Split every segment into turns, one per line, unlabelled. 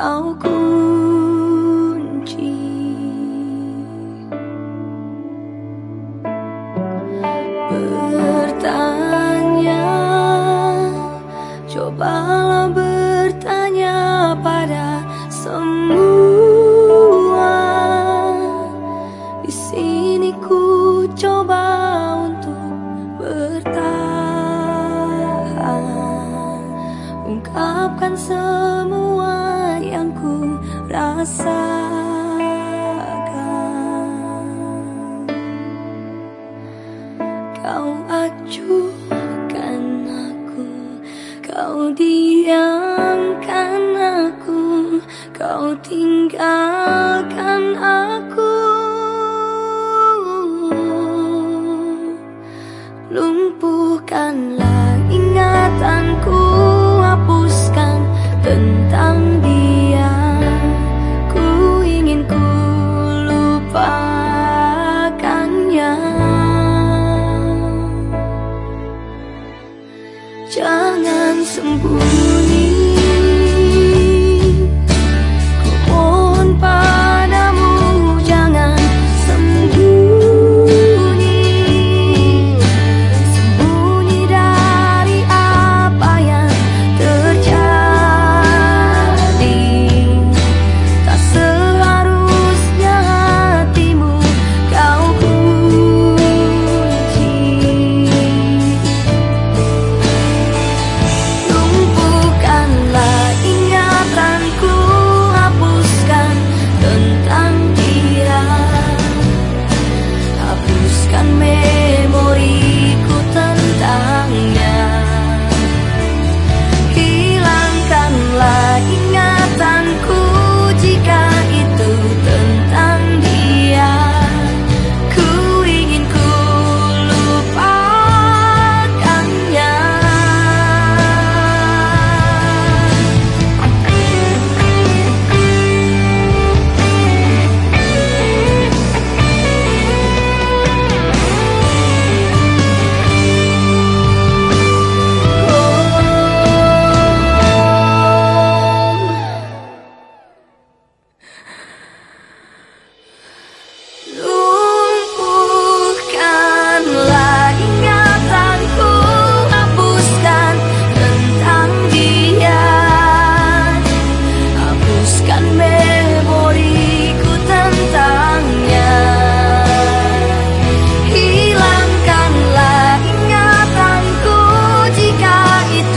照顾。Kau acuhkan aku Kau diamkan aku Kau tinggalkan aku. 不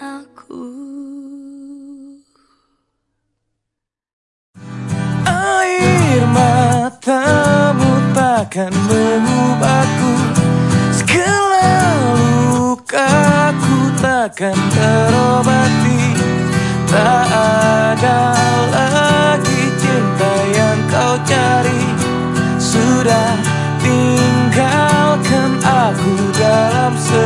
aku.
Air matamu takkan mengubahku. Segala lukaku takkan terobati. Tak ada lagi cinta yang kau cari. Sudah tinggalkan aku dalam sedih